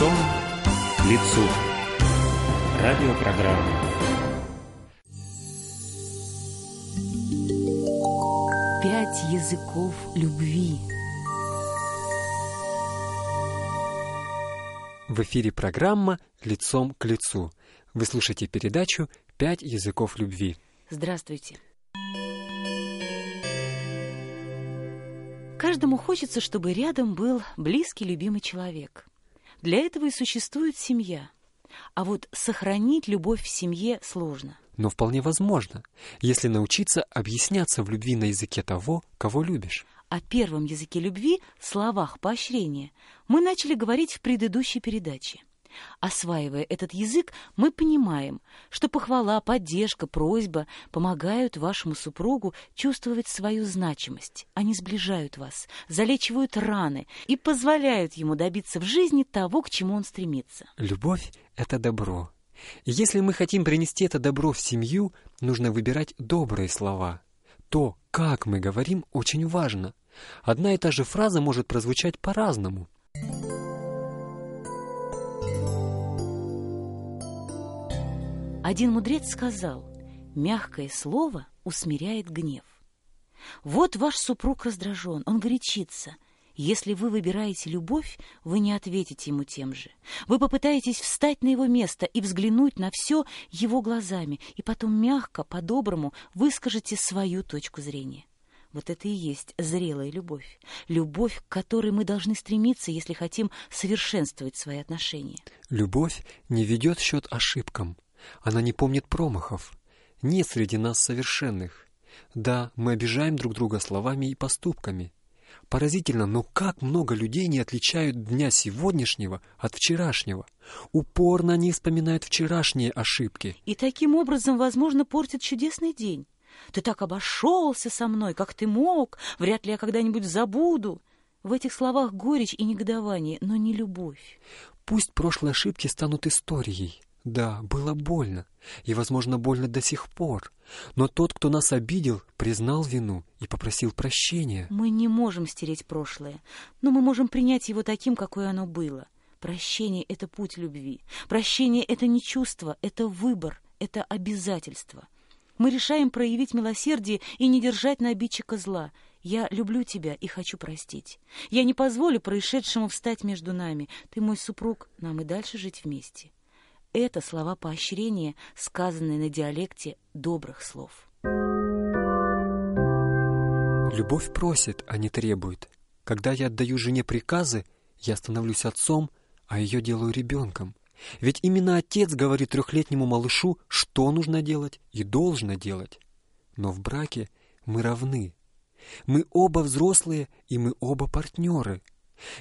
Лицом к лицу. Радиопрограмма. Пять языков любви. В эфире программа «Лицом к лицу». Вы слушаете передачу «Пять языков любви». Здравствуйте. Каждому хочется, чтобы рядом был близкий, любимый человек. Для этого и существует семья. А вот сохранить любовь в семье сложно. Но вполне возможно, если научиться объясняться в любви на языке того, кого любишь. О первом языке любви, словах поощрения, мы начали говорить в предыдущей передаче. Осваивая этот язык, мы понимаем, что похвала, поддержка, просьба помогают вашему супругу чувствовать свою значимость. Они сближают вас, залечивают раны и позволяют ему добиться в жизни того, к чему он стремится. Любовь — это добро. И если мы хотим принести это добро в семью, нужно выбирать добрые слова. То, как мы говорим, очень важно. Одна и та же фраза может прозвучать по-разному. Один мудрец сказал, мягкое слово усмиряет гнев. Вот ваш супруг раздражен, он горячится. Если вы выбираете любовь, вы не ответите ему тем же. Вы попытаетесь встать на его место и взглянуть на все его глазами, и потом мягко, по-доброму выскажете свою точку зрения. Вот это и есть зрелая любовь. Любовь, к которой мы должны стремиться, если хотим совершенствовать свои отношения. Любовь не ведет счет ошибкам. Она не помнит промахов. Нет среди нас совершенных. Да, мы обижаем друг друга словами и поступками. Поразительно, но как много людей не отличают дня сегодняшнего от вчерашнего. Упорно они вспоминают вчерашние ошибки. И таким образом, возможно, портят чудесный день. Ты так обошелся со мной, как ты мог, вряд ли я когда-нибудь забуду. В этих словах горечь и негодование, но не любовь. Пусть прошлые ошибки станут историей. Да, было больно, и, возможно, больно до сих пор. Но тот, кто нас обидел, признал вину и попросил прощения. Мы не можем стереть прошлое, но мы можем принять его таким, какое оно было. Прощение — это путь любви. Прощение — это не чувство, это выбор, это обязательство. Мы решаем проявить милосердие и не держать на обидчика зла. Я люблю тебя и хочу простить. Я не позволю происшедшему встать между нами. Ты мой супруг, нам и дальше жить вместе. Это слова поощрения, сказанные на диалекте добрых слов. Любовь просит, а не требует. Когда я отдаю жене приказы, я становлюсь отцом, а ее делаю ребенком. Ведь именно отец говорит трехлетнему малышу, что нужно делать и должно делать. Но в браке мы равны. Мы оба взрослые, и мы оба партнеры.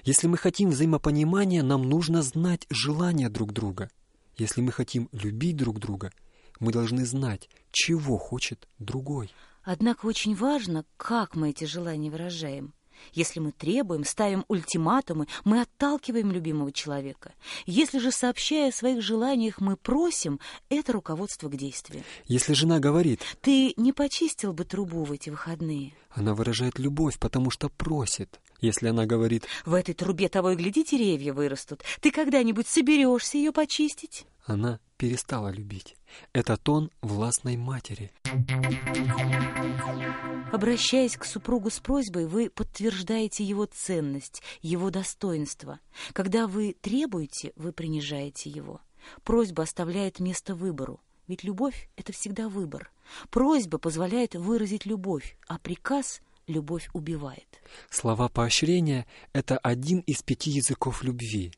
Если мы хотим взаимопонимания, нам нужно знать желания друг друга. Если мы хотим любить друг друга, мы должны знать, чего хочет другой. Однако очень важно, как мы эти желания выражаем. Если мы требуем, ставим ультиматумы, мы отталкиваем любимого человека. Если же, сообщая о своих желаниях, мы просим, это руководство к действию. Если жена говорит, «Ты не почистил бы трубу в эти выходные», она выражает любовь, потому что просит. Если она говорит, «В этой трубе того и гляди, деревья вырастут, ты когда-нибудь соберешься ее почистить?» Она перестала любить. Это тон властной матери. Обращаясь к супругу с просьбой, вы подтверждаете его ценность, его достоинство. Когда вы требуете, вы принижаете его. Просьба оставляет место выбору. Ведь любовь — это всегда выбор. Просьба позволяет выразить любовь, а приказ — любовь убивает. Слова поощрения — это один из пяти языков любви.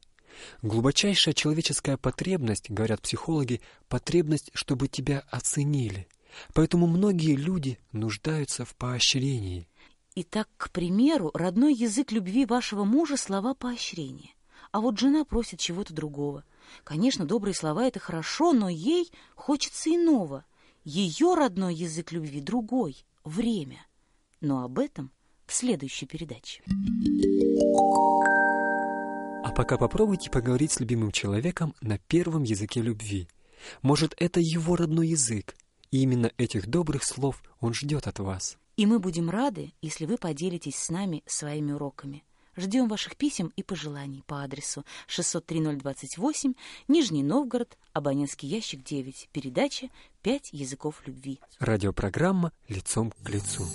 Глубочайшая человеческая потребность, говорят психологи, потребность, чтобы тебя оценили. Поэтому многие люди нуждаются в поощрении. Итак, к примеру, родной язык любви вашего мужа — слова поощрения. А вот жена просит чего-то другого. Конечно, добрые слова — это хорошо, но ей хочется иного. Ее родной язык любви другой — время. Но об этом в следующей передаче. А пока попробуйте поговорить с любимым человеком на первом языке любви. Может, это его родной язык, и именно этих добрых слов он ждет от вас. И мы будем рады, если вы поделитесь с нами своими уроками. Ждем ваших писем и пожеланий по адресу 603-028, Нижний Новгород, абонентский ящик 9, передача «Пять языков любви». Радиопрограмма «Лицом к лицу».